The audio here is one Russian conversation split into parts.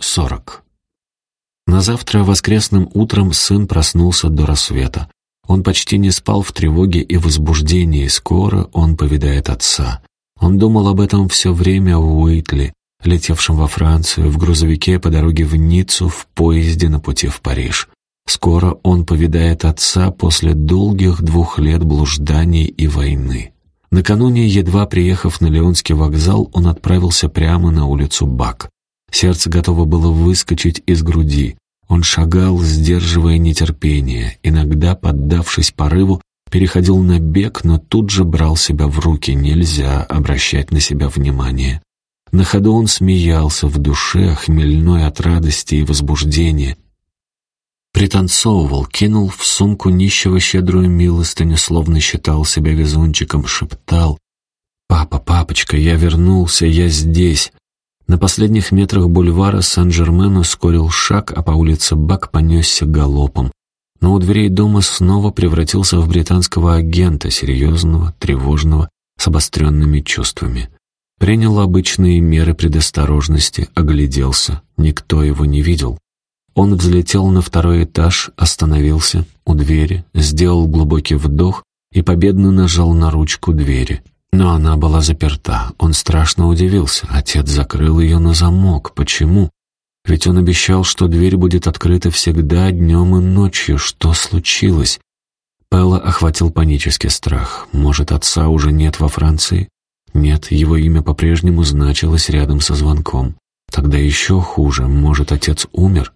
40. На завтра воскресным утром сын проснулся до рассвета. Он почти не спал в тревоге и возбуждении, скоро он повидает отца. Он думал об этом все время в Уитли, летевшем во Францию, в грузовике по дороге в Ниццу, в поезде на пути в Париж. Скоро он повидает отца после долгих двух лет блужданий и войны. Накануне, едва приехав на Леонский вокзал, он отправился прямо на улицу Бак. Сердце готово было выскочить из груди. Он шагал, сдерживая нетерпение, иногда, поддавшись порыву, переходил на бег, но тут же брал себя в руки, нельзя обращать на себя внимание. На ходу он смеялся в душе, хмельной от радости и возбуждения. Пританцовывал, кинул в сумку нищего щедрую милостыню, словно считал себя везунчиком, шептал «Папа, папочка, я вернулся, я здесь». На последних метрах бульвара Сан-Жермен ускорил шаг, а по улице Бак понесся галопом. Но у дверей дома снова превратился в британского агента, серьезного, тревожного, с обостренными чувствами. Принял обычные меры предосторожности, огляделся. Никто его не видел. Он взлетел на второй этаж, остановился у двери, сделал глубокий вдох и победно нажал на ручку двери. Но она была заперта. Он страшно удивился. Отец закрыл ее на замок. Почему? Ведь он обещал, что дверь будет открыта всегда днем и ночью. Что случилось? Пэлла охватил панический страх. Может, отца уже нет во Франции? Нет, его имя по-прежнему значилось рядом со звонком. Тогда еще хуже. Может, отец умер?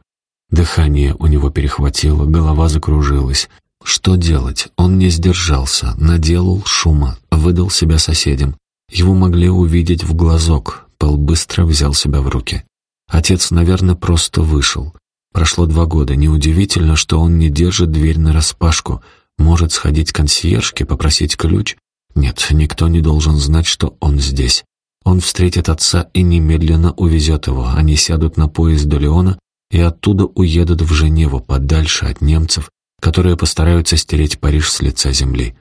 Дыхание у него перехватило, голова закружилась. Что делать? Он не сдержался, наделал шума, выдал себя соседям. Его могли увидеть в глазок. Пэл быстро взял себя в руки. Отец, наверное, просто вышел. Прошло два года. Неудивительно, что он не держит дверь нараспашку. Может сходить к консьержке, попросить ключ? Нет, никто не должен знать, что он здесь. Он встретит отца и немедленно увезет его. Они сядут на поезд до Леона и оттуда уедут в Женеву, подальше от немцев, которые постараются стереть Париж с лица земли.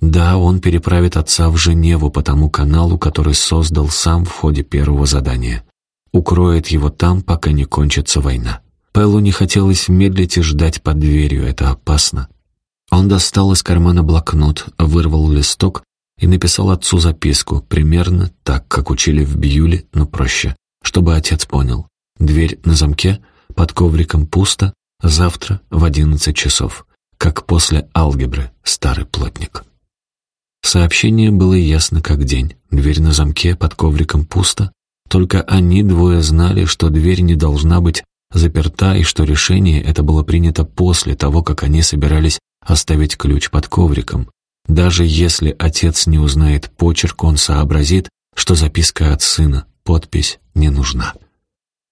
Да, он переправит отца в Женеву по тому каналу, который создал сам в ходе первого задания. Укроет его там, пока не кончится война. Пэллу не хотелось медлить и ждать под дверью, это опасно. Он достал из кармана блокнот, вырвал листок и написал отцу записку, примерно так, как учили в Бьюле, но проще, чтобы отец понял. Дверь на замке, под ковриком пусто, Завтра в одиннадцать часов, как после алгебры, старый плотник. Сообщение было ясно как день. Дверь на замке под ковриком пусто. Только они двое знали, что дверь не должна быть заперта и что решение это было принято после того, как они собирались оставить ключ под ковриком. Даже если отец не узнает почерк, он сообразит, что записка от сына, подпись не нужна.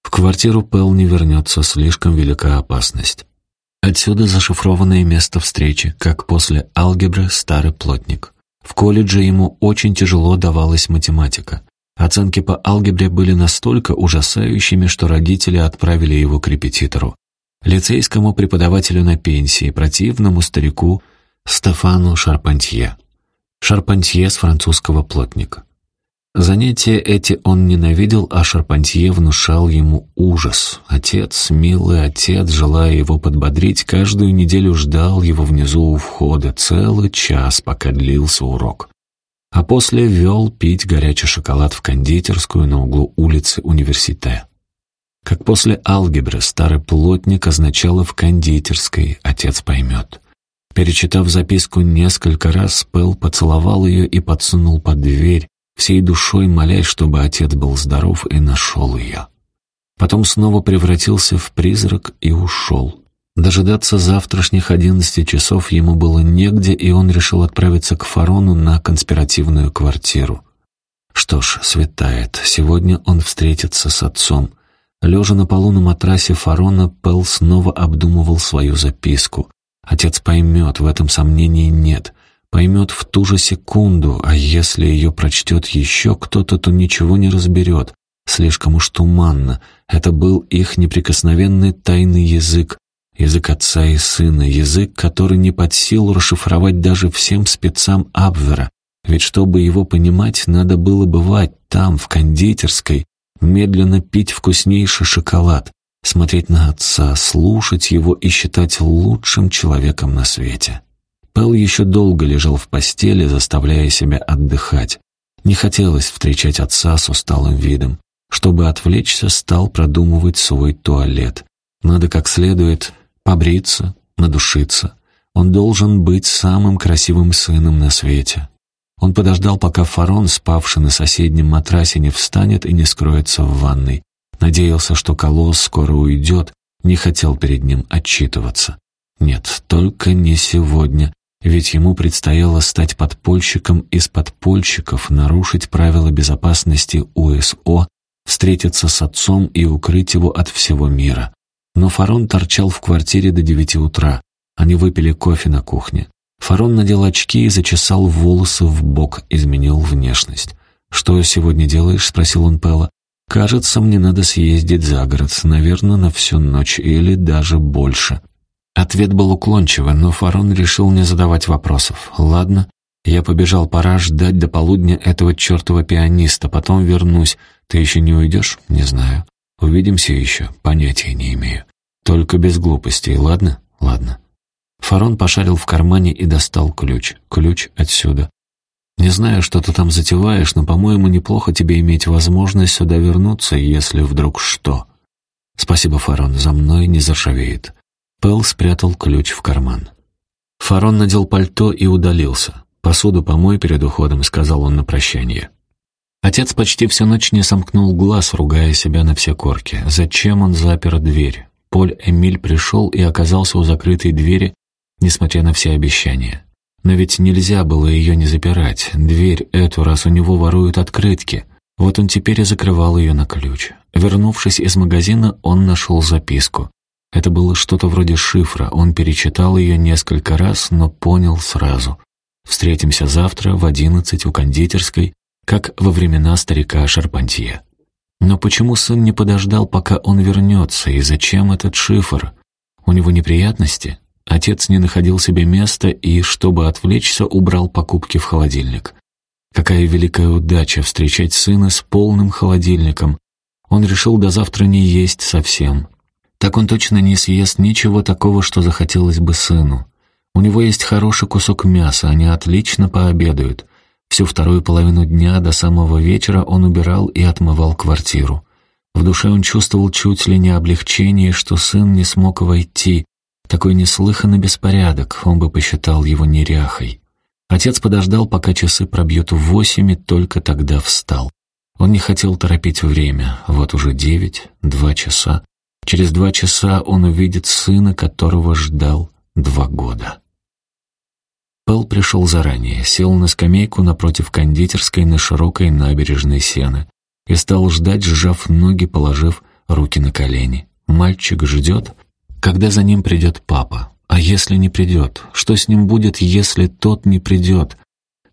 В квартиру Пэл не вернется, слишком велика опасность. Отсюда зашифрованное место встречи, как после алгебры старый плотник. В колледже ему очень тяжело давалась математика. Оценки по алгебре были настолько ужасающими, что родители отправили его к репетитору. Лицейскому преподавателю на пенсии, противному старику Стефану Шарпантье. Шарпантье с французского плотника. Занятия эти он ненавидел, а Шарпантье внушал ему ужас. Отец, милый отец, желая его подбодрить, каждую неделю ждал его внизу у входа целый час, пока длился урок. А после вел пить горячий шоколад в кондитерскую на углу улицы Университета. Как после алгебры старый плотник означало «в кондитерской», отец поймет. Перечитав записку несколько раз, Пэл поцеловал ее и подсунул под дверь, всей душой молясь, чтобы отец был здоров и нашел ее. Потом снова превратился в призрак и ушел. Дожидаться завтрашних одиннадцати часов ему было негде, и он решил отправиться к Фарону на конспиративную квартиру. Что ж, светает. Сегодня он встретится с отцом. Лежа на полу на матрасе Фарона, Пэл снова обдумывал свою записку. Отец поймет, в этом сомнений нет поймет в ту же секунду, а если ее прочтет еще кто-то, то ничего не разберет. Слишком уж туманно. Это был их неприкосновенный тайный язык, язык отца и сына, язык, который не под силу расшифровать даже всем спецам Абвера. Ведь чтобы его понимать, надо было бывать там, в кондитерской, медленно пить вкуснейший шоколад, смотреть на отца, слушать его и считать лучшим человеком на свете. Пэл еще долго лежал в постели, заставляя себя отдыхать. Не хотелось встречать отца с усталым видом. Чтобы отвлечься, стал продумывать свой туалет. Надо как следует побриться, надушиться. Он должен быть самым красивым сыном на свете. Он подождал, пока Фарон, спавший на соседнем матрасе, не встанет и не скроется в ванной. Надеялся, что колосс скоро уйдет, не хотел перед ним отчитываться. Нет, только не сегодня, ведь ему предстояло стать подпольщиком из подпольщиков, нарушить правила безопасности УСО, встретиться с отцом и укрыть его от всего мира. Но Фарон торчал в квартире до девяти утра. Они выпили кофе на кухне. Фарон надел очки и зачесал волосы в бок, изменил внешность. «Что сегодня делаешь?» — спросил он Пэлла. «Кажется, мне надо съездить за город, наверное, на всю ночь или даже больше». Ответ был уклончивый, но Фарон решил не задавать вопросов. «Ладно, я побежал, пора ждать до полудня этого чертова пианиста, потом вернусь. Ты еще не уйдешь? Не знаю. Увидимся еще? Понятия не имею. Только без глупостей, ладно? Ладно». Фарон пошарил в кармане и достал ключ. Ключ отсюда. «Не знаю, что ты там затеваешь, но, по-моему, неплохо тебе иметь возможность сюда вернуться, если вдруг что». «Спасибо, Фарон, за мной не заржавеет». Пэл спрятал ключ в карман. Фарон надел пальто и удалился. «Посуду помой перед уходом», — сказал он на прощание. Отец почти всю ночь не сомкнул глаз, ругая себя на все корки. Зачем он запер дверь? Поль Эмиль пришел и оказался у закрытой двери, несмотря на все обещания. Но ведь нельзя было ее не запирать. Дверь эту, раз у него воруют открытки. Вот он теперь и закрывал ее на ключ. Вернувшись из магазина, он нашел записку. Это было что-то вроде шифра, он перечитал ее несколько раз, но понял сразу. «Встретимся завтра в одиннадцать у кондитерской, как во времена старика Шарпантье». Но почему сын не подождал, пока он вернется, и зачем этот шифр? У него неприятности? Отец не находил себе места и, чтобы отвлечься, убрал покупки в холодильник. Какая великая удача встречать сына с полным холодильником. Он решил до завтра не есть совсем. Так он точно не съест ничего такого, что захотелось бы сыну. У него есть хороший кусок мяса, они отлично пообедают. Всю вторую половину дня до самого вечера он убирал и отмывал квартиру. В душе он чувствовал чуть ли не облегчение, что сын не смог войти. Такой неслыханный беспорядок, он бы посчитал его неряхой. Отец подождал, пока часы пробьют восемь, и только тогда встал. Он не хотел торопить время. Вот уже девять, два часа. Через два часа он увидит сына, которого ждал два года. Пэл пришел заранее, сел на скамейку напротив кондитерской на широкой набережной сены и стал ждать, сжав ноги, положив руки на колени. Мальчик ждет, когда за ним придет папа. А если не придет? Что с ним будет, если тот не придет?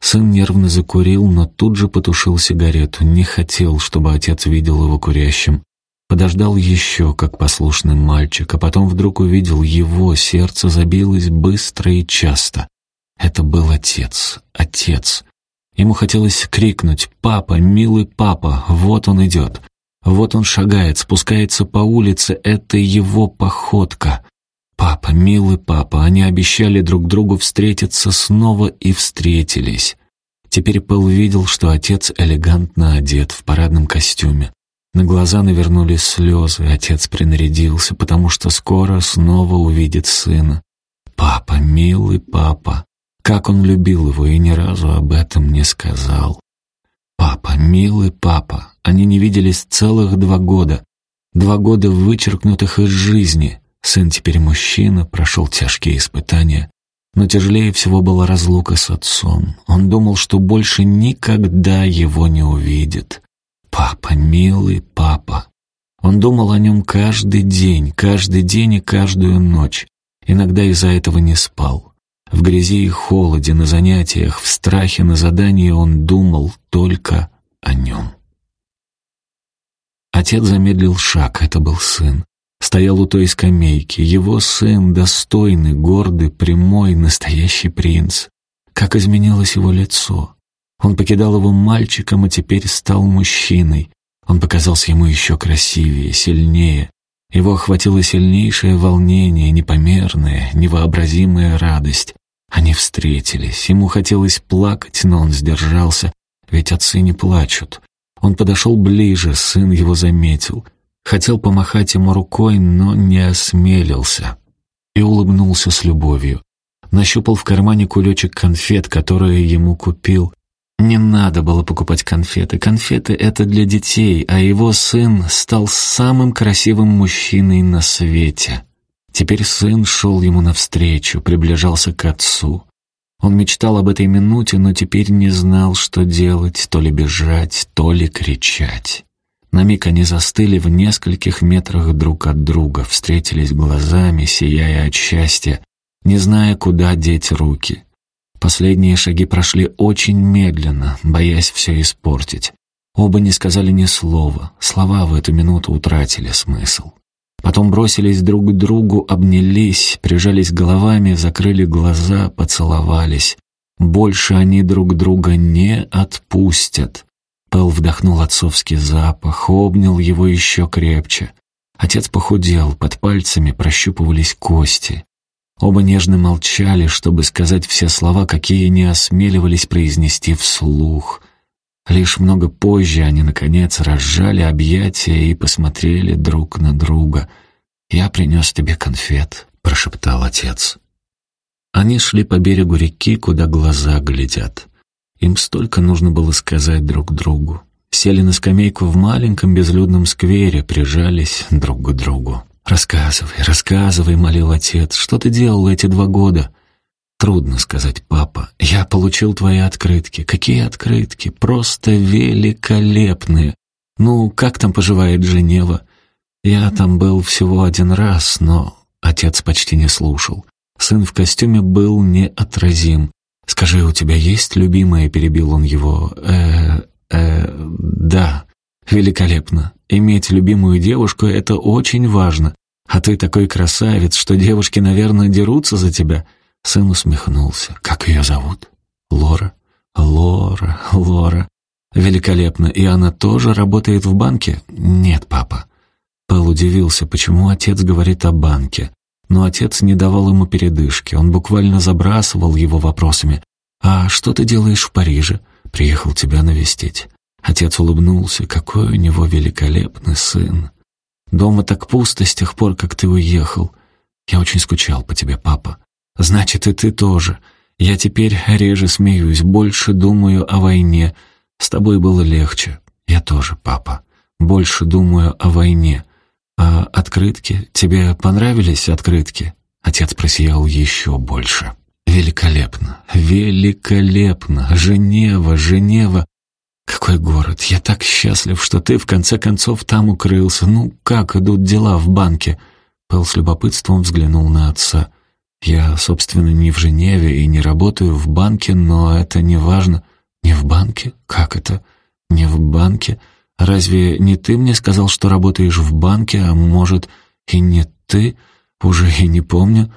Сын нервно закурил, но тут же потушил сигарету. Не хотел, чтобы отец видел его курящим. Подождал еще, как послушный мальчик, а потом вдруг увидел его, сердце забилось быстро и часто. Это был отец, отец. Ему хотелось крикнуть «Папа, милый папа, вот он идет». Вот он шагает, спускается по улице, это его походка. Папа, милый папа, они обещали друг другу встретиться снова и встретились. Теперь Пэл видел, что отец элегантно одет в парадном костюме. На глаза навернулись слезы, отец принарядился, потому что скоро снова увидит сына. Папа, милый папа, как он любил его и ни разу об этом не сказал. Папа, милый папа, они не виделись целых два года. Два года вычеркнутых из жизни. Сын теперь мужчина, прошел тяжкие испытания. Но тяжелее всего была разлука с отцом. Он думал, что больше никогда его не увидит. Папа, милый папа. Он думал о нем каждый день, каждый день и каждую ночь. Иногда из-за этого не спал. В грязи и холоде, на занятиях, в страхе на задании он думал только о нем. Отец замедлил шаг, это был сын. Стоял у той скамейки, его сын, достойный, гордый, прямой, настоящий принц. Как изменилось его лицо. Он покидал его мальчиком, а теперь стал мужчиной. Он показался ему еще красивее, сильнее. Его охватило сильнейшее волнение, непомерная, невообразимая радость. Они встретились. Ему хотелось плакать, но он сдержался, ведь отцы не плачут. Он подошел ближе, сын его заметил. Хотел помахать ему рукой, но не осмелился. И улыбнулся с любовью. Нащупал в кармане кулечек конфет, которые ему купил. Не надо было покупать конфеты. Конфеты — это для детей, а его сын стал самым красивым мужчиной на свете. Теперь сын шел ему навстречу, приближался к отцу. Он мечтал об этой минуте, но теперь не знал, что делать, то ли бежать, то ли кричать. На миг они застыли в нескольких метрах друг от друга, встретились глазами, сияя от счастья, не зная, куда деть руки. Последние шаги прошли очень медленно, боясь все испортить. Оба не сказали ни слова, слова в эту минуту утратили смысл. Потом бросились друг к другу, обнялись, прижались головами, закрыли глаза, поцеловались. Больше они друг друга не отпустят. Пэл вдохнул отцовский запах, обнял его еще крепче. Отец похудел, под пальцами прощупывались кости. Оба нежно молчали, чтобы сказать все слова, какие не осмеливались произнести вслух. Лишь много позже они, наконец, разжали объятия и посмотрели друг на друга. «Я принес тебе конфет», — прошептал отец. Они шли по берегу реки, куда глаза глядят. Им столько нужно было сказать друг другу. Сели на скамейку в маленьком безлюдном сквере, прижались друг к другу. «Рассказывай, рассказывай», — молил отец, — «что ты делал эти два года?» Трудно сказать, папа. Я получил твои открытки. Какие открытки? Просто великолепные. Ну, как там поживает Женева? Я там был всего один раз, но отец почти не слушал. Сын в костюме был неотразим. «Скажи, у тебя есть любимая?» — перебил он его. э э да. Великолепно. Иметь любимую девушку — это очень важно. А ты такой красавец, что девушки, наверное, дерутся за тебя. Сын усмехнулся. «Как ее зовут?» «Лора». «Лора, Лора. Великолепно. И она тоже работает в банке?» «Нет, папа». Пэл удивился, почему отец говорит о банке. Но отец не давал ему передышки. Он буквально забрасывал его вопросами. «А что ты делаешь в Париже?» «Приехал тебя навестить». Отец улыбнулся. «Какой у него великолепный сын!» «Дома так пусто с тех пор, как ты уехал. Я очень скучал по тебе, папа. Значит, и ты тоже. Я теперь реже смеюсь, больше думаю о войне. С тобой было легче. Я тоже, папа. Больше думаю о войне. А открытки? Тебе понравились открытки? Отец просиял еще больше. Великолепно, великолепно. Женева, Женева. Какой город. Я так счастлив, что ты в конце концов там укрылся. Ну, как идут дела в банке? Пэл с любопытством взглянул на отца. Я, собственно, не в Женеве и не работаю в банке, но это не важно. Не в банке? Как это? Не в банке? Разве не ты мне сказал, что работаешь в банке, а может, и не ты? Уже и не помню.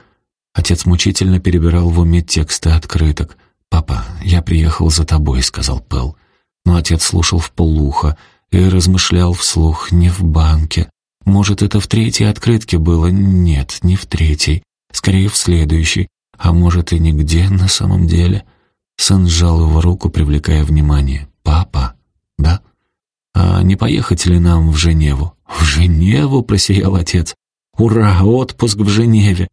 Отец мучительно перебирал в уме тексты открыток. «Папа, я приехал за тобой», — сказал Пэл. Но отец слушал в полухо и размышлял вслух не в банке. Может, это в третьей открытке было? Нет, не в третьей скорее в следующий, а может и нигде на самом деле. Сын сжал его руку, привлекая внимание. «Папа?» «Да?» «А не поехать ли нам в Женеву?» «В Женеву?» — просиял отец. «Ура! Отпуск в Женеве!»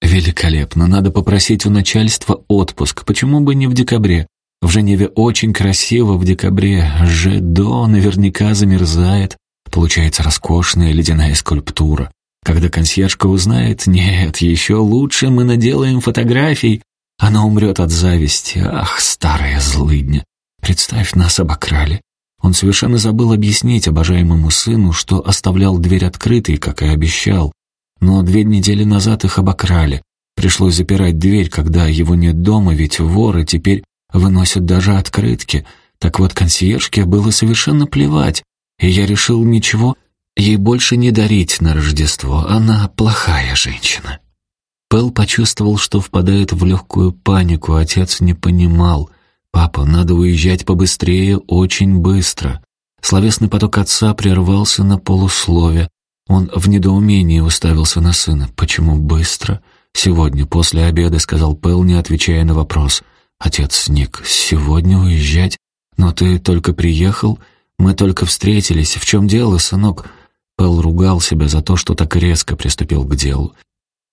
«Великолепно! Надо попросить у начальства отпуск. Почему бы не в декабре? В Женеве очень красиво в декабре. Жедо наверняка замерзает. Получается роскошная ледяная скульптура. Когда консьержка узнает, нет, еще лучше мы наделаем фотографий. Она умрет от зависти. Ах, старая злыдня. Представь, нас обокрали. Он совершенно забыл объяснить обожаемому сыну, что оставлял дверь открытой, как и обещал. Но две недели назад их обокрали. Пришлось запирать дверь, когда его нет дома, ведь воры теперь выносят даже открытки. Так вот, консьержке было совершенно плевать, и я решил ничего Ей больше не дарить на Рождество, она плохая женщина. Пэл почувствовал, что впадает в легкую панику, отец не понимал. «Папа, надо уезжать побыстрее, очень быстро». Словесный поток отца прервался на полуслове. Он в недоумении уставился на сына. «Почему быстро?» «Сегодня, после обеда», — сказал Пэл, не отвечая на вопрос. Отец Ник, «Сегодня уезжать? Но ты только приехал? Мы только встретились. В чем дело, сынок?» Пэл ругал себя за то, что так резко приступил к делу.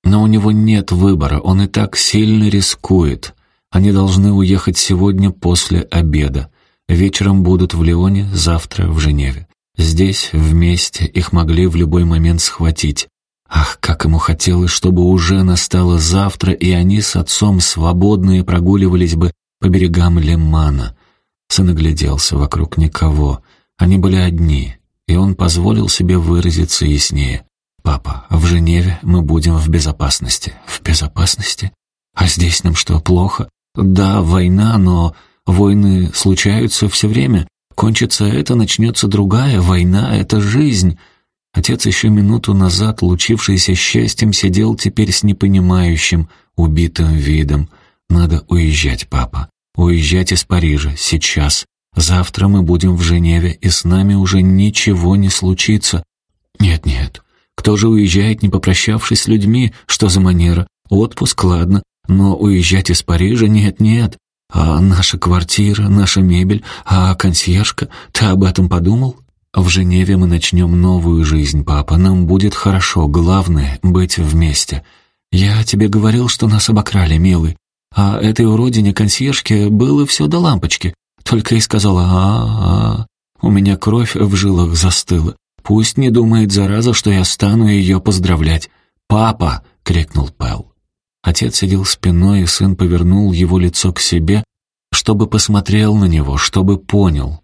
Но у него нет выбора, он и так сильно рискует. Они должны уехать сегодня после обеда. Вечером будут в Лионе, завтра в Женеве. Здесь, вместе, их могли в любой момент схватить. Ах, как ему хотелось, чтобы уже настало завтра, и они с отцом свободные прогуливались бы по берегам Лимана. Сын огляделся вокруг никого. Они были одни, и он позволил себе выразиться яснее. «Папа, в Женеве мы будем в безопасности». «В безопасности? А здесь нам что, плохо?» «Да, война, но Войны случаются все время. Кончится это, начнется другая. Война — это жизнь. Отец еще минуту назад, лучившийся счастьем, сидел теперь с непонимающим, убитым видом. «Надо уезжать, папа. Уезжать из Парижа. Сейчас. Завтра мы будем в Женеве, и с нами уже ничего не случится». «Нет-нет. Кто же уезжает, не попрощавшись с людьми? Что за манера? Отпуск, ладно. Но уезжать из Парижа? Нет-нет. «А наша квартира, наша мебель, а консьержка? Ты об этом подумал?» «В Женеве мы начнем новую жизнь, папа. Нам будет хорошо. Главное — быть вместе. Я тебе говорил, что нас обокрали, милый. А этой уродине консьержке было все до лампочки. Только и сказала «А-а-а». У меня кровь в жилах застыла. Пусть не думает, зараза, что я стану ее поздравлять. «Папа!» — крикнул Пэл. Отец сидел спиной, и сын повернул его лицо к себе, чтобы посмотрел на него, чтобы понял.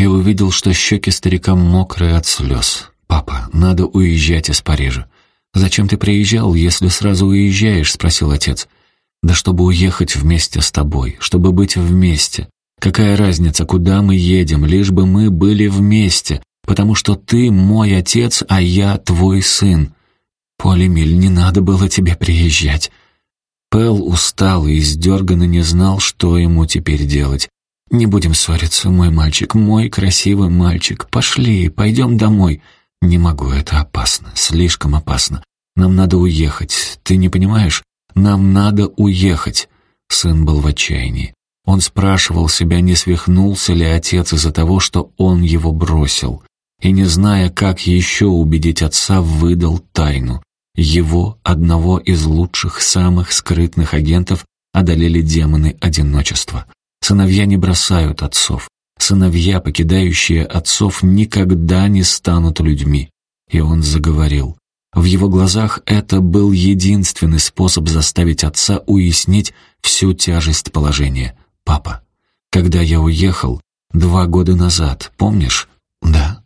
И увидел, что щеки старика мокрые от слез. «Папа, надо уезжать из Парижа». «Зачем ты приезжал, если сразу уезжаешь?» — спросил отец. «Да чтобы уехать вместе с тобой, чтобы быть вместе. Какая разница, куда мы едем, лишь бы мы были вместе, потому что ты мой отец, а я твой сын. «Полемиль, не надо было тебе приезжать». Пэл устал и издерганно не знал, что ему теперь делать. «Не будем ссориться, мой мальчик, мой красивый мальчик. Пошли, пойдем домой». «Не могу, это опасно, слишком опасно. Нам надо уехать, ты не понимаешь? Нам надо уехать». Сын был в отчаянии. Он спрашивал себя, не свихнулся ли отец из-за того, что он его бросил. И, не зная, как еще убедить отца, выдал тайну. Его, одного из лучших, самых скрытных агентов, одолели демоны одиночества. Сыновья не бросают отцов. Сыновья, покидающие отцов, никогда не станут людьми. И он заговорил. В его глазах это был единственный способ заставить отца уяснить всю тяжесть положения. «Папа, когда я уехал, два года назад, помнишь?» «Да».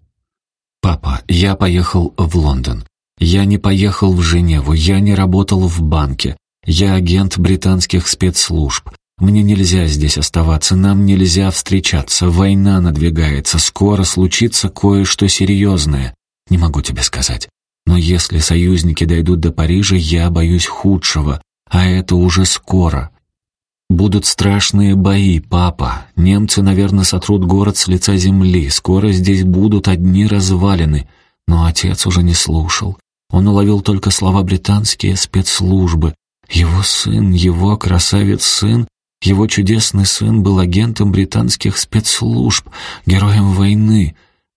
«Папа, я поехал в Лондон. Я не поехал в Женеву, я не работал в банке. Я агент британских спецслужб. Мне нельзя здесь оставаться, нам нельзя встречаться. Война надвигается, скоро случится кое-что серьезное. Не могу тебе сказать. Но если союзники дойдут до Парижа, я боюсь худшего, а это уже скоро. Будут страшные бои, папа. Немцы, наверное, сотрут город с лица земли. Скоро здесь будут одни развалины. Но отец уже не слушал. Он уловил только слова британские спецслужбы. Его сын, его красавец-сын, его чудесный сын был агентом британских спецслужб, героем войны.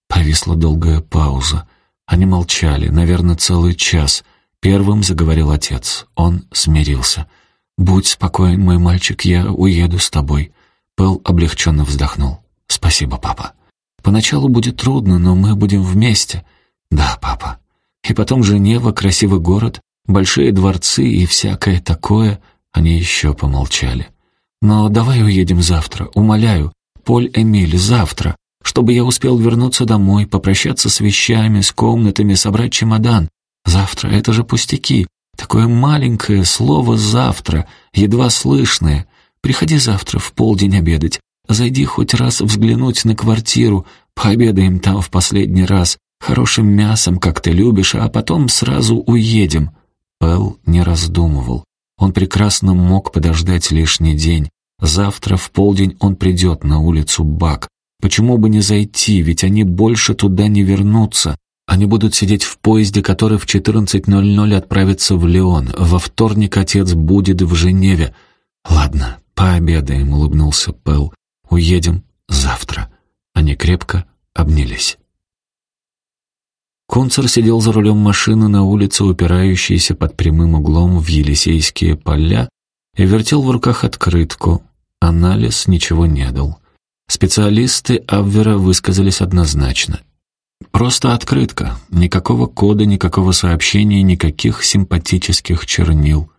Повисла долгая пауза. Они молчали, наверное, целый час. Первым заговорил отец. Он смирился. «Будь спокоен, мой мальчик, я уеду с тобой». Пэл облегченно вздохнул. «Спасибо, папа. Поначалу будет трудно, но мы будем вместе». «Да, папа». И потом Женева, красивый город, большие дворцы и всякое такое. Они еще помолчали. «Но давай уедем завтра, умоляю. Поль Эмиль, завтра, чтобы я успел вернуться домой, попрощаться с вещами, с комнатами, собрать чемодан. Завтра — это же пустяки. Такое маленькое слово «завтра», едва слышное. Приходи завтра в полдень обедать. Зайди хоть раз взглянуть на квартиру, пообедаем там в последний раз хорошим мясом, как ты любишь, а потом сразу уедем». Пэл не раздумывал. Он прекрасно мог подождать лишний день. Завтра в полдень он придет на улицу Бак. Почему бы не зайти, ведь они больше туда не вернутся. Они будут сидеть в поезде, который в 14.00 отправится в Лион. Во вторник отец будет в Женеве. «Ладно, пообедаем», — улыбнулся Пэл. «Уедем завтра». Они крепко обнялись. Концер сидел за рулем машины на улице, упирающейся под прямым углом в Елисейские поля, и вертел в руках открытку. Анализ ничего не дал. Специалисты Абвера высказались однозначно. Просто открытка. Никакого кода, никакого сообщения, никаких симпатических чернил.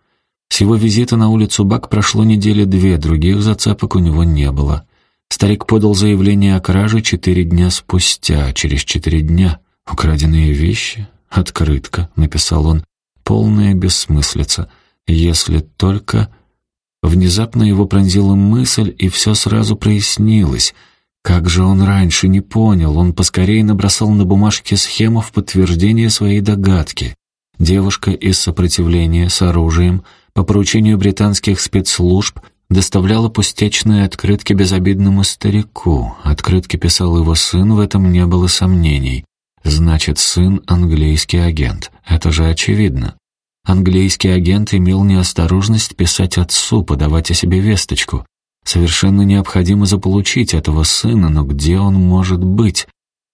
С его визита на улицу Бак прошло недели две, других зацепок у него не было. Старик подал заявление о краже четыре дня спустя, через четыре дня. «Украденные вещи? Открытка», — написал он. «Полная бессмыслица. Если только...» Внезапно его пронзила мысль, и все сразу прояснилось. Как же он раньше не понял, он поскорее набросал на бумажке схему в подтверждение своей догадки. Девушка из сопротивления с оружием по поручению британских спецслужб доставляла пустячные открытки безобидному старику. Открытки писал его сын, в этом не было сомнений. Значит, сын — английский агент. Это же очевидно. Английский агент имел неосторожность писать отцу, подавать о себе весточку. Совершенно необходимо заполучить этого сына, но где он может быть?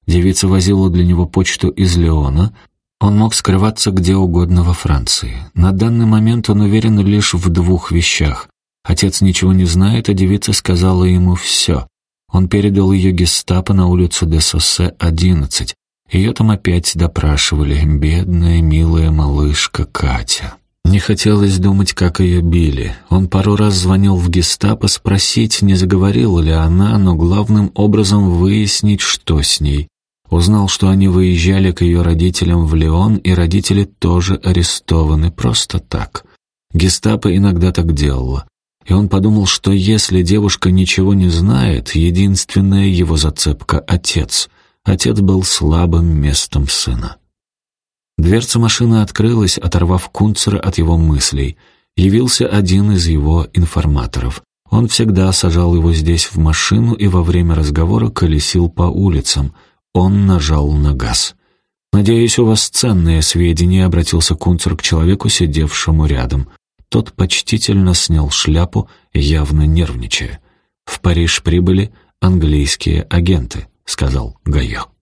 Девица возила для него почту из Леона. Он мог скрываться где угодно во Франции. На данный момент он уверен лишь в двух вещах. Отец ничего не знает, а девица сказала ему все. Он передал ее гестапо на улицу де Соссе, 11. Ее там опять допрашивали, бедная, милая малышка Катя. Не хотелось думать, как ее били. Он пару раз звонил в гестапо спросить, не заговорила ли она, но главным образом выяснить, что с ней. Узнал, что они выезжали к ее родителям в Леон, и родители тоже арестованы, просто так. Гестапо иногда так делало. И он подумал, что если девушка ничего не знает, единственная его зацепка — отец — Отец был слабым местом сына. Дверца машины открылась, оторвав Кунцера от его мыслей. Явился один из его информаторов. Он всегда сажал его здесь в машину и во время разговора колесил по улицам. Он нажал на газ. «Надеюсь, у вас ценные сведения», — обратился Кунцер к человеку, сидевшему рядом. Тот почтительно снял шляпу, явно нервничая. В Париж прибыли английские агенты. — сказал Гайо.